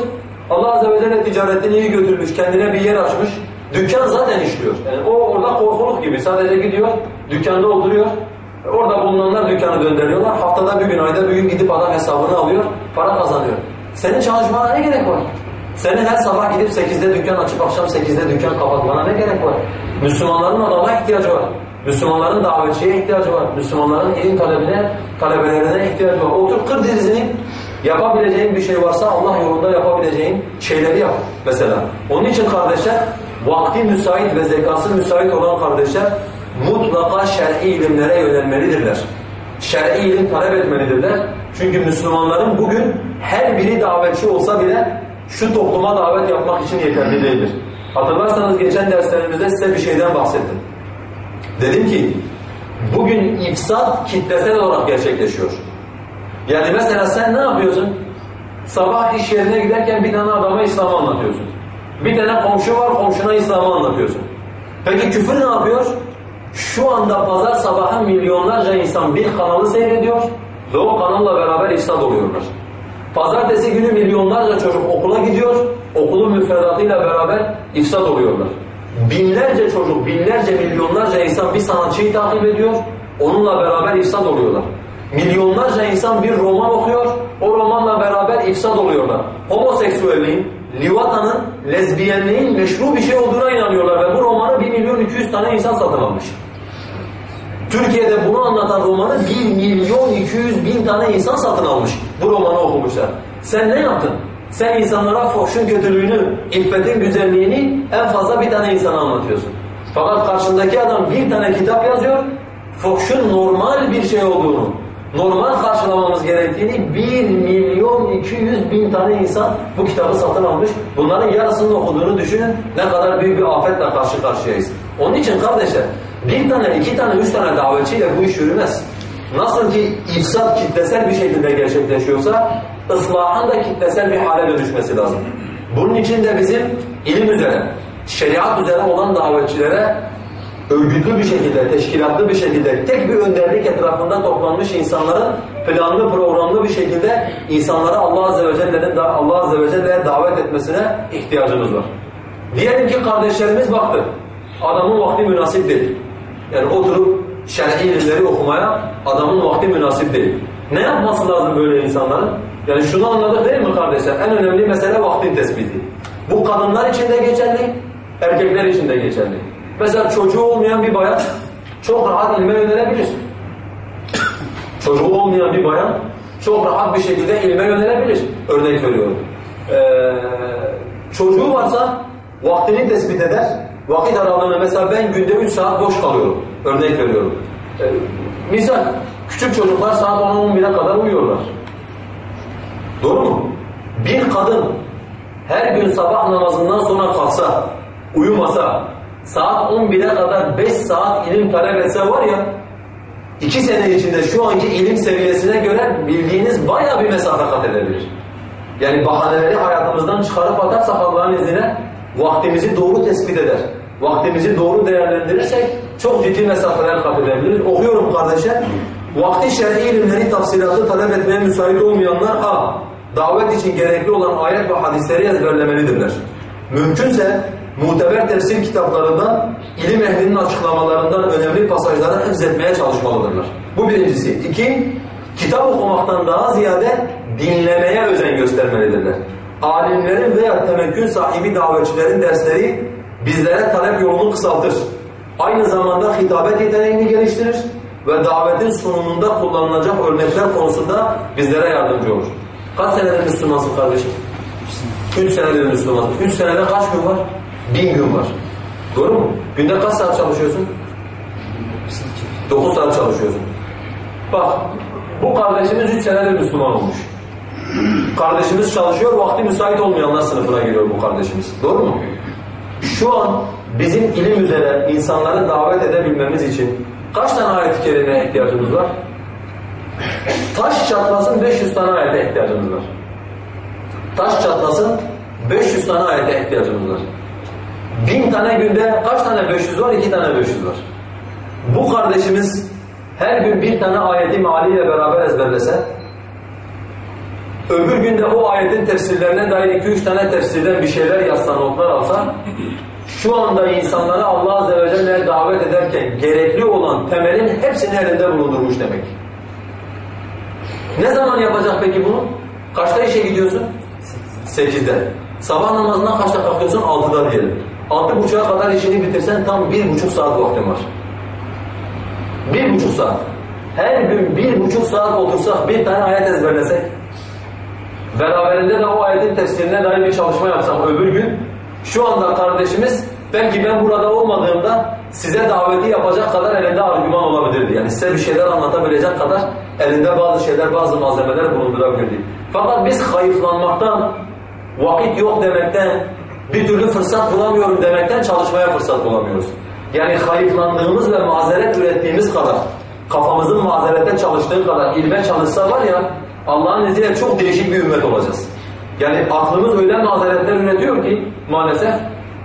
Allah Azze ve Celle ticaretini iyi götürmüş, kendine bir yer açmış, dükkan zaten işliyor. Yani o orada korkuluk gibi, sadece gidiyor, dükkanda oturuyor, Orada bulunanlar dükkanı döndürüyorlar. Haftada bir gün, ayda bir gün gidip adam hesabını alıyor, para kazanıyor. Senin çalışmana ne gerek var? Senin her sabah gidip 8'de dükkan açıp akşam 8'de dükkan kapatmana ne gerek var? Müslümanların adama ihtiyacı var. Müslümanların davetçiye ihtiyacı var. Müslümanların ilim talebine, talebelerine ihtiyacı var. Otur kır dizini, yapabileceğin bir şey varsa Allah yolunda yapabileceğin şeyleri yap mesela. Onun için kardeşler, vakti müsait ve zekası müsait olan kardeşler mutlaka şer'i ilimlere yönelmelidirler. Şer'i ilim talep etmelidirler. Çünkü Müslümanların bugün her biri davetçi olsa bile şu topluma davet yapmak için yeterli değildir. Hatırlarsanız geçen derslerimizde size bir şeyden bahsettim. Dedim ki bugün ifsat kitlesel olarak gerçekleşiyor. Yani mesela sen ne yapıyorsun? Sabah iş yerine giderken bir tane adama İslam'ı anlatıyorsun. Bir tane komşu var, komşuna İslam'ı anlatıyorsun. Peki küfür ne yapıyor? Şu anda pazar sabahı milyonlarca insan bir kanalı seyrediyor ve o kanalla beraber ifsad oluyorlar. Pazartesi günü milyonlarca çocuk okula gidiyor, okulun müfredatıyla beraber ifsad oluyorlar. Binlerce çocuk, binlerce, milyonlarca insan bir sanatçıyı takip ediyor, onunla beraber ifsad oluyorlar. Milyonlarca insan bir roman okuyor, o romanla beraber ifsad oluyorlar. Homoseksüelliğin, livatanın, lezbiyenliğin meşru bir şey olduğuna inanıyorlar ve bu romanı 1 milyon 200 tane insan satın almış. Türkiye'de bunu anlatan romanı 1 milyon 200 bin tane insan satın almış. Bu romanı okumuşlar. Sen ne yaptın? Sen insanlara fuhşun kötülüğünü, iffetin güzelliğini en fazla bir tane insana anlatıyorsun. Fakat karşındaki adam bir tane kitap yazıyor, fuhşun normal bir şey olduğunu, normal karşılamamız gerektiğini 1 milyon 200 bin tane insan bu kitabı satın almış. Bunların yarısını okuduğunu düşünün ne kadar büyük bir afetle karşı karşıyayız. Onun için kardeşler bir tane, iki tane, üç tane davetçiyle bu iş yürümez. Nasıl ki ifsat kitlesel bir şekilde gerçekleşiyorsa ıslahın da kitlesel bir hale dönüşmesi lazım. Bunun için de bizim ilim üzere, şeriat üzere olan davetçilere örgütlü bir şekilde, teşkilatlı bir şekilde, tek bir önderlik etrafında toplanmış insanların planlı, programlı bir şekilde insanları Allah Azze ve Celle'nin Allah Azze ve Celle'ye davet etmesine ihtiyacımız var. Diyelim ki kardeşlerimiz baktı. adamın vakti münasip değil. Yani oturup şer'i ilimleri okumaya adamın vakti münasip değil. Ne yapması lazım böyle insanların? Yani şunu anladık değil mi kardeşler? En önemli mesele vaktin tespiti. Bu kadınlar için de geçerli, erkekler için de geçerli. Mesela çocuğu olmayan bir bayan çok rahat ilme yönelebilir. Çocuğu olmayan bir bayan çok rahat bir şekilde ilme yönelebilir. Örnek veriyorum. Ee, çocuğu varsa vaktini tespit eder. Vakit aralığını mesela ben günde 3 saat boş kalıyorum. Örnek veriyorum. Ee, misal küçük çocuklar saat 10-11'e kadar uyuyorlar. Doğru mu? Bir kadın her gün sabah namazından sonra kalksa, uyumasa, saat 11'e kadar 5 saat ilim talep etse var ya, iki sene içinde şu anki ilim seviyesine göre bildiğiniz bayağı bir mesafe kat edebilir. Yani bahaneleri hayatımızdan çıkarıp atarsak Allah'ın izniyle vaktimizi doğru tespit eder. Vaktimizi doğru değerlendirirsek çok ciddi mesafeler kat edebiliriz. Okuyorum kardeşler. Vakti şer'i ilimleri tafsilatı talep etmeye müsait olmayanlar A. Davet için gerekli olan ayet ve hadisleri ezberlemelidirler. Mümkünse muteber tefsir kitaplarından, ilim ehlinin açıklamalarından önemli pasajları hifzetmeye çalışmalıdırlar. Bu birincisi. İki, kitap okumaktan daha ziyade dinlemeye özen göstermelidirler. Alimlerin veya temekkün sahibi davetçilerin dersleri bizlere talep yolunu kısaltır. Aynı zamanda hitabet yeteneğini geliştirir ve davetin sunumunda kullanılacak örnekler konusunda bizlere yardımcı olur. Kaç senedir Müslümansın kardeşim? Üç senedir Müslümansın. Üç senede kaç gün var? Bin gün var. Doğru mu? Günde kaç saat çalışıyorsun? Dokuz saat çalışıyorsun. Bak, bu kardeşimiz üç senedir Müslüman olmuş. Kardeşimiz çalışıyor, vakti müsait olmayanlar sınıfına giriyor bu kardeşimiz. Doğru mu? Şu an bizim ilim üzere insanları davet edebilmemiz için kaç tane ayet-i kerimeye ihtiyacımız var? Taş çatlasın 500 tane ayete ihtiyacımız var. Taş çatlasın 500 tane ayete ihtiyacımız var. Bin tane günde kaç tane 500 var? İki tane 500 var. Bu kardeşimiz her gün bir tane ayeti maliyle beraber ezberlese, öbür günde o ayetin tefsirlerine dair iki üç tane tefsirden bir şeyler yazsa, notlar alsa, şu anda insanları Allah Azze ve Celle'ye davet ederken gerekli olan temelin hepsini elinde bulundurmuş demek. Ne zaman yapacak peki bunu? Kaçta işe gidiyorsun? Sekizde. Sabah namazından kaçta kalkıyorsun? Altıda diyelim. Altı buçuğa kadar işini bitirsen tam bir buçuk saat vaktin var. Bir buçuk saat. Her gün bir buçuk saat otursak, bir tane ayet ezberlesek, beraberinde de o ayetin tefsirine dair bir çalışma yapsak öbür gün, şu anda kardeşimiz belki ben burada olmadığımda size daveti yapacak kadar elinde argüman olabilirdi. Yani size bir şeyler anlatabilecek kadar elinde bazı şeyler, bazı malzemeler bulundurabilirdi. Fakat biz hayıflanmaktan, vakit yok demekten, bir türlü fırsat bulamıyorum demekten çalışmaya fırsat bulamıyoruz. Yani hayıflandığımız ve mazeret ürettiğimiz kadar, kafamızın mazerete çalıştığı kadar ilme çalışsa var ya, Allah'ın izniyle çok değişik bir ümmet olacağız. Yani aklımız öyle mazeretler üretiyor ki maalesef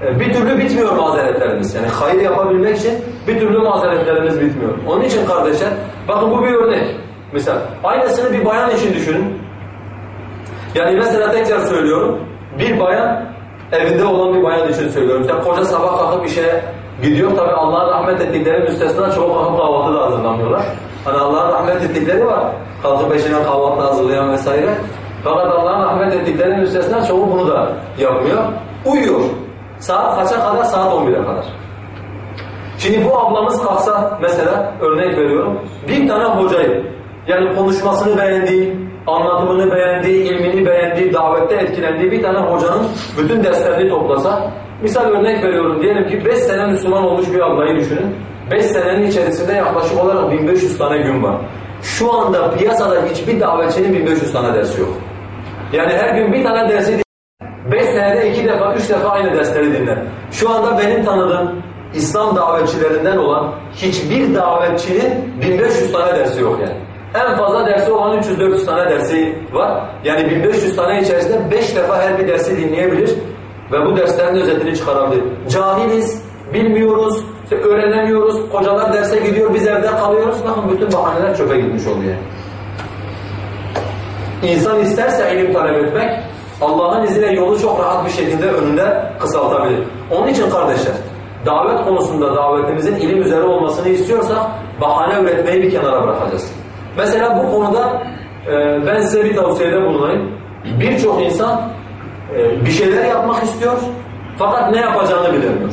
e, bir türlü bitmiyor mazeretlerimiz. Yani hayır yapabilmek için bir türlü mazeretlerimiz bitmiyor. Onun için kardeşler, bakın bu bir örnek. Mesela aynısını bir bayan için düşünün. Yani mesela tekrar söylüyorum, bir bayan, evinde olan bir bayan için söylüyorum. İşte koca sabah kalkıp işe gidiyor. Tabi Allah'ın rahmet ettikleri müstesna çoğu kalkıp kahvaltı da hazırlamıyorlar. Hani Allah'ın rahmet ettikleri var. Kalkıp peşine kahvaltı hazırlayan vesaire. Fakat Allah'ın rahmet ettikleri müstesna çoğu bunu da yapmıyor. Uyuyor. Saat kaça kadar? Saat 11'e kadar. Şimdi bu ablamız kalksa mesela örnek veriyorum. Bir tane hocayı yani konuşmasını beğendiği, anlatımını beğendiği, ilmini beğendiği, davette etkilendiği bir tane hocanın bütün derslerini toplasa misal örnek veriyorum diyelim ki 5 sene Müslüman olmuş bir ablayı düşünün. 5 senenin içerisinde yaklaşık olarak 1500 tane gün var. Şu anda piyasada hiçbir davetçinin 1500 tane dersi yok. Yani her gün bir tane dersi 5 senede 2 defa, 3 defa aynı dersleri dinler. Şu anda benim tanıdığım İslam davetçilerinden olan hiçbir davetçinin 1500 tane dersi yok yani. En fazla dersi olan 300-400 tane dersi var. Yani 1500 tane içerisinde 5 defa her bir dersi dinleyebilir ve bu derslerin özetini çıkarabilir. Cahiliz, bilmiyoruz, işte öğrenemiyoruz, kocalar derse gidiyor, biz evde kalıyoruz. Bakın bütün bahaneler çöpe gitmiş oluyor. İnsan isterse ilim talep etmek, Allah'ın izniyle yolu çok rahat bir şekilde önünde kısaltabilir. Onun için kardeşler, davet konusunda davetimizin ilim üzere olmasını istiyorsak bahane üretmeyi bir kenara bırakacağız. Mesela bu konuda e, ben size bir tavsiyede bulunayım. Birçok insan e, bir şeyler yapmak istiyor fakat ne yapacağını bilemiyor.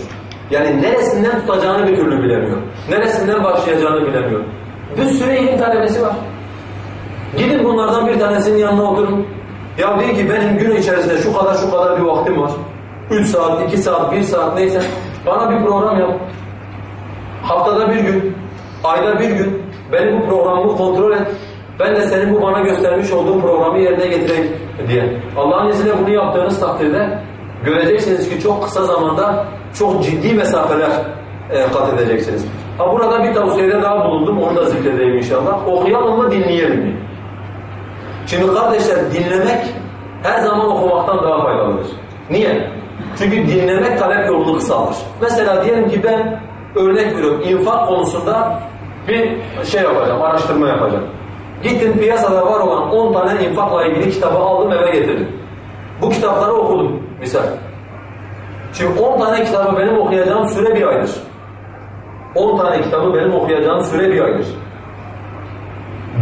Yani neresinden tutacağını bir türlü bilemiyor. Neresinden başlayacağını bilemiyor. Bir sürü ilim talebesi var. Gidin bunlardan bir tanesinin yanına oturun. Ya deyin ki benim gün içerisinde şu kadar şu kadar bir vaktim var. 3 saat, 2 saat, 1 saat neyse. Bana bir program yap. Haftada bir gün, ayda bir gün benim bu programımı kontrol et. Ben de senin bu bana göstermiş olduğun programı yerine getireyim diye. Allah'ın izniyle bunu yaptığınız takdirde göreceksiniz ki çok kısa zamanda çok ciddi mesafeler e, kat edeceksiniz. Ha burada bir tavsiyede daha bulundum, onu da zikredeyim inşallah. Okuyalım mı, dinleyelim mi? Şimdi kardeşler dinlemek her zaman okumaktan daha faydalıdır. Niye? Çünkü dinlemek talep yolunu kısaltır. Mesela diyelim ki ben örnek veriyorum infak konusunda bir şey yapacağım, araştırma yapacağım. Gittim piyasada var olan 10 tane infakla ilgili kitabı aldım eve getirdim. Bu kitapları okudum misal. Şimdi 10 tane kitabı benim okuyacağım süre bir aydır. 10 tane kitabı benim okuyacağım süre bir aydır.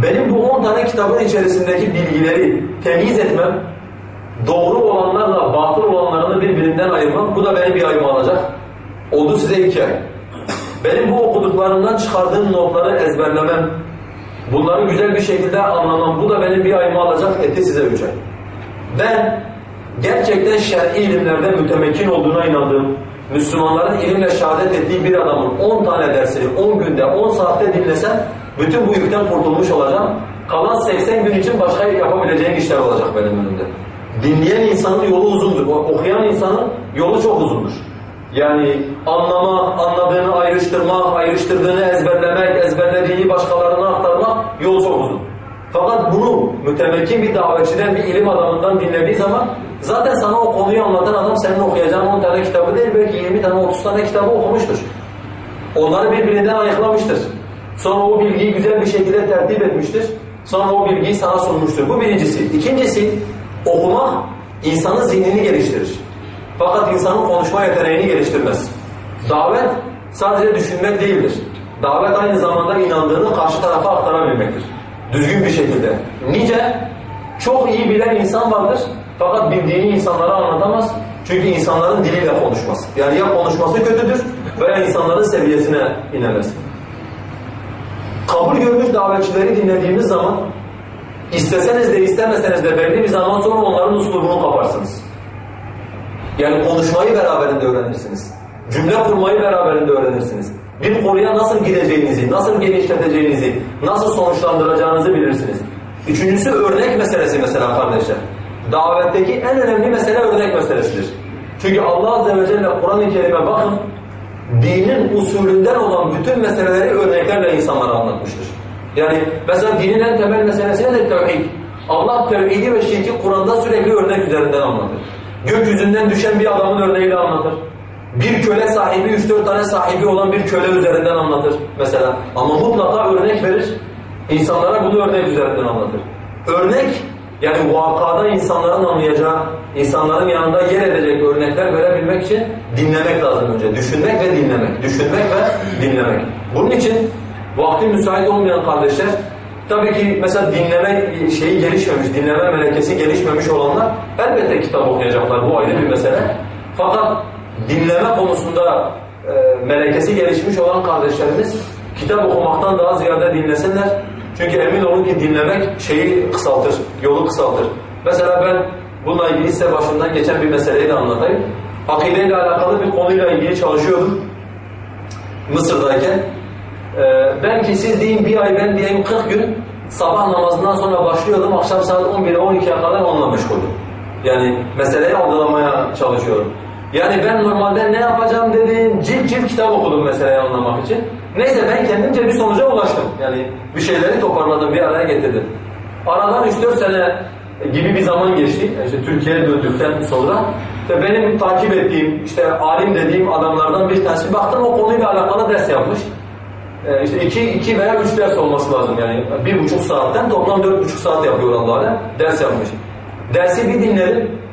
Benim bu 10 tane kitabın içerisindeki bilgileri temiz etmem, doğru olanlarla batıl olanlarını birbirinden ayırmam, bu da benim bir ayımı alacak. Oldu size iki ay. Benim bu okuduklarımdan çıkardığım notları ezberlemem, bunları güzel bir şekilde anlamam, bu da benim bir ayımı alacak, etti size üç ay. Ben gerçekten şer'i ilimlerde mütemekkin olduğuna inandığım, Müslümanların ilimle şehadet ettiği bir adamın 10 tane dersini 10 günde, 10 saatte dinlesem bütün bu yükten kurtulmuş olacağım. Kalan 80 gün için başka yapabileceğim işler olacak benim önümde. Dinleyen insanın yolu uzundur. Okuyan insanın yolu çok uzundur. Yani anlamak, anladığını ayrıştırmak, ayrıştırdığını ezberlemek, ezberlediğini başkalarına aktarmak yol çok uzun. Fakat bunu mütemekkin bir davetçiden, bir ilim adamından dinlediği zaman zaten sana o konuyu anlatan adam senin okuyacağın 10 tane kitabı değil, belki 20 tane, 30 tane kitabı okumuştur. Onları birbirinden ayıklamıştır. Sonra o bilgiyi güzel bir şekilde tertip etmiştir. Sonra o bilgiyi sana sunmuştur. Bu birincisi. İkincisi, okumak insanın zihnini geliştirir. Fakat insanın konuşma yeteneğini geliştirmez. Davet sadece düşünmek değildir. Davet aynı zamanda inandığını karşı tarafa aktarabilmektir. Düzgün bir şekilde. Nice çok iyi bilen insan vardır fakat bildiğini insanlara anlatamaz. Çünkü insanların diliyle konuşmaz. Yani ya konuşması kötüdür veya insanların seviyesine inemez. Kabul görmüş davetçileri dinlediğimiz zaman isteseniz de istemeseniz de belli bir zaman sonra onların uslubunu kaparsınız. Yani konuşmayı beraberinde öğrenirsiniz. Cümle kurmayı beraberinde öğrenirsiniz. Bir konuya nasıl gideceğinizi, nasıl genişleteceğinizi, nasıl sonuçlandıracağınızı bilirsiniz. Üçüncüsü örnek meselesi mesela kardeşler. Davetteki en önemli mesele örnek meselesidir. Çünkü Allah Azze ve Celle Kur'an-ı Kerim'e bakın, dinin usulünden olan bütün meseleleri örneklerle insanlara anlatmıştır. Yani mesela dinin en temel meselesi nedir? Tevhid. Allah tevhidi ve şirki Kur'an'da sürekli örnek üzerinden anlatır. Gökyüzünden düşen bir adamın örneğiyle anlatır. Bir köle sahibi, üç dört tane sahibi olan bir köle üzerinden anlatır mesela. Ama mutlaka örnek verir. İnsanlara bunu örnek üzerinden anlatır. Örnek, yani vakada insanların anlayacağı, insanların yanında yer edecek örnekler verebilmek için dinlemek lazım önce. Düşünmek ve dinlemek. Düşünmek ve dinlemek. Bunun için vakti müsait olmayan kardeşler, tabii ki mesela dinleme şeyi gelişmemiş, dinleme melekesi gelişmemiş olanlar elbette kitap okuyacaklar. Bu ayrı bir mesele. Fakat dinleme konusunda e, melekesi gelişmiş olan kardeşlerimiz kitap okumaktan daha ziyade dinlesinler. Çünkü emin olun ki dinlemek şeyi kısaltır, yolu kısaltır. Mesela ben bununla ilgili size başımdan geçen bir meseleyi de anlatayım. Akideyle alakalı bir konuyla ilgili çalışıyordum. Mısır'dayken. Ee, ben ki siz deyin bir ay, ben diyeyim 40 gün sabah namazından sonra başlıyordum. Akşam saat 11'e 12'ye kadar onunla meşguldüm. Yani meseleyi algılamaya çalışıyorum. Yani ben normalde ne yapacağım dediğim cilt cilt kitap okudum meseleyi anlamak için. Neyse ben kendimce bir sonuca ulaştım. Yani bir şeyleri toparladım, bir araya getirdim. Aradan 3-4 sene gibi bir zaman geçti. İşte Türkiye'ye döndükten sonra ve benim takip ettiğim, işte alim dediğim adamlardan bir tanesi baktım o konuyla alakalı ders yapmış. Ee, işte iki, iki veya üç ders olması lazım yani. Bir buçuk saatten toplam dört buçuk saat yapıyor Allah'a ders yapmış. Dersi bir dinledim.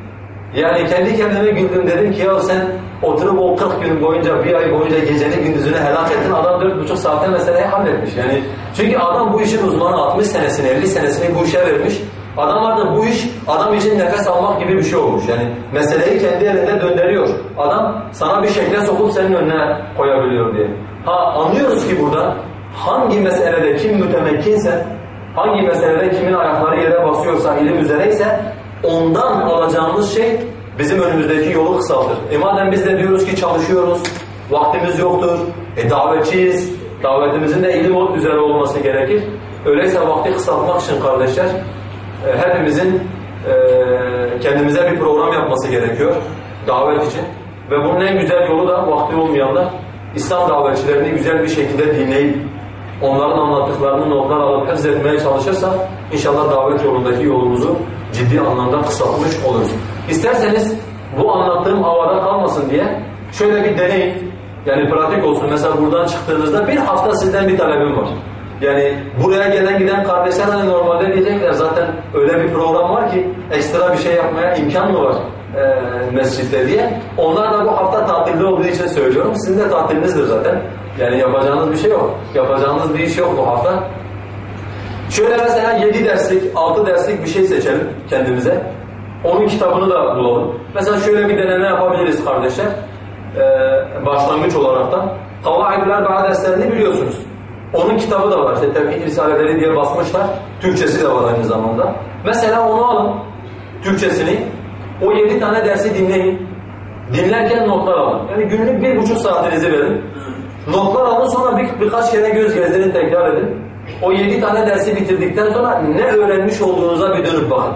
Yani kendi kendime güldüm dedim ki ya sen oturup o 40 gün boyunca, bir ay boyunca geceni gündüzünü helak ettin. Adam 4,5 saatte meseleyi halletmiş. Yani çünkü adam bu işin uzmanı 60 senesini, 50 senesini bu işe vermiş. Adam artık bu iş adam için nefes almak gibi bir şey olmuş. Yani meseleyi kendi elinde döndürüyor. Adam sana bir şekle sokup senin önüne koyabiliyor diye. Ha anlıyoruz ki burada hangi meselede kim mütemekkinse, hangi meselede kimin ayakları yere basıyorsa, ilim üzereyse ondan alacağımız şey bizim önümüzdeki yolu kısaltır. E madem biz de diyoruz ki çalışıyoruz, vaktimiz yoktur, e davetçiyiz, davetimizin de ilim üzere olması gerekir. Öyleyse vakti kısaltmak için kardeşler, e, hepimizin e, kendimize bir program yapması gerekiyor davet için. Ve bunun en güzel yolu da vakti olmayanlar İslam davetçilerini güzel bir şekilde dinleyip onların anlattıklarını notlar alıp hepsi etmeye çalışırsa inşallah davet yolundaki yolumuzu ciddi anlamda kısaltmış oluruz. İsterseniz bu anlattığım havada kalmasın diye şöyle bir deneyin. Yani pratik olsun. Mesela buradan çıktığınızda bir hafta sizden bir talebim var. Yani buraya gelen giden kardeşler hani normalde diyecekler zaten öyle bir program var ki ekstra bir şey yapmaya imkan mı var e, mescitte diye. Onlar da bu hafta tatilde olduğu için söylüyorum. Sizin de tatilinizdir zaten. Yani yapacağınız bir şey yok. Yapacağınız bir iş yok bu hafta. Şöyle mesela 7 derslik, 6 derslik bir şey seçelim kendimize. Onun kitabını da bulalım. Mesela şöyle bir deneme yapabiliriz kardeşler. Ee, başlangıç olarak da. Kavaidüler Bağa derslerini biliyorsunuz. Onun kitabı da var. İşte Tevhid Risaleleri diye basmışlar. Türkçesi de var aynı zamanda. Mesela onu alın. Türkçesini. O 7 tane dersi dinleyin. Dinlerken notlar alın. Yani günlük bir buçuk saatinizi verin. Notlar alın sonra bir, birkaç kere göz gezdirin tekrar edin. O yedi tane dersi bitirdikten sonra ne öğrenmiş olduğunuza bir dönüp bakın.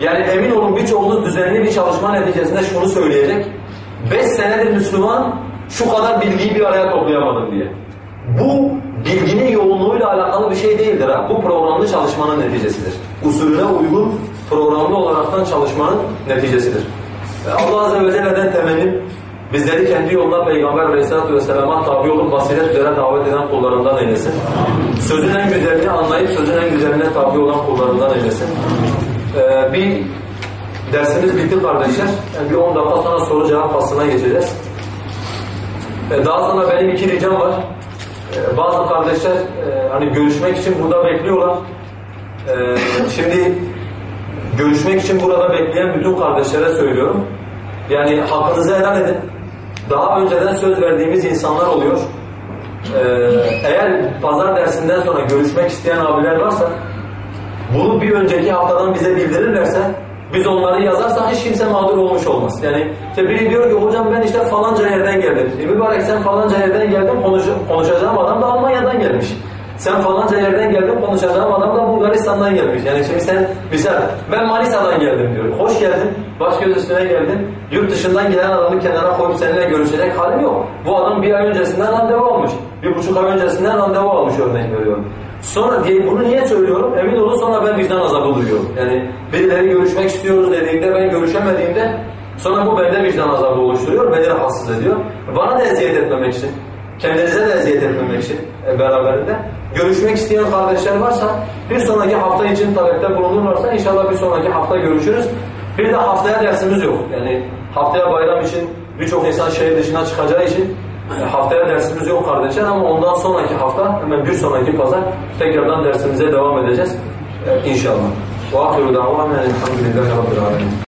Yani emin olun birçoğunuz düzenli bir çalışma neticesinde şunu söyleyecek. Beş senedir Müslüman şu kadar bilgiyi bir araya toplayamadım diye. Bu bilginin yoğunluğuyla alakalı bir şey değildir ha. Bu programlı çalışmanın neticesidir. Usulüne uygun programlı olaraktan çalışmanın neticesidir. Allah Azze ve Celle'den temennim bizleri kendi yoluna Peygamber Aleyhisselatü Vesselam'a tabi olup basiret üzere davet eden kullarından eylesin. Sözün en güzelini anlayıp sözün en güzeline tabi olan kullarından eylesin. Ee, bir dersimiz bitti kardeşler. Yani bir 10 dakika sonra soru cevap faslına geçeceğiz. Ee, daha sonra benim iki ricam var. Ee, bazı kardeşler e, hani görüşmek için burada bekliyorlar. Ee, şimdi görüşmek için burada bekleyen bütün kardeşlere söylüyorum. Yani hakkınızı helal edin. Daha önceden söz verdiğimiz insanlar oluyor. Ee, eğer pazar dersinden sonra görüşmek isteyen abiler varsa bunu bir önceki haftadan bize bildirirlerse biz onları yazarsak hiç kimse mağdur olmuş olmaz. Yani işte biri diyor ki hocam ben işte falanca yerden geldim. E mübarek sen falanca yerden geldin konuş, konuşacağım adam da Almanya'dan gelmiş. Sen falanca yerden geldin konuşacağım adam da Bulgaristan'dan gelmiş. Yani şimdi sen misal ben Manisa'dan geldim diyor. Hoş geldin. Baş göz üstüne geldin. Yurt dışından gelen adamı kenara koyup seninle görüşecek halim yok. Bu adam bir ay öncesinden randevu almış. Bir buçuk ay öncesinden randevu almış örnek veriyorum. Sonra diye bunu niye söylüyorum? Emin olun sonra ben vicdan azabı duyuyorum. Yani birileri görüşmek istiyoruz dediğinde ben görüşemediğimde sonra bu bende vicdan azabı oluşturuyor, beni rahatsız ediyor. Bana da eziyet etmemek için, kendinize de eziyet etmemek için e, beraberinde görüşmek isteyen kardeşler varsa bir sonraki hafta için talepte bulunurlarsa inşallah bir sonraki hafta görüşürüz. Bir de haftaya dersimiz yok. Yani haftaya bayram için birçok insan şehir dışına çıkacağı için e, haftaya dersimiz yok kardeşler ama ondan sonraki hafta hemen bir sonraki pazar tekrardan dersimize devam edeceğiz. Ee, inşallah. وآخر دعوانا الحمد لله رب العالمين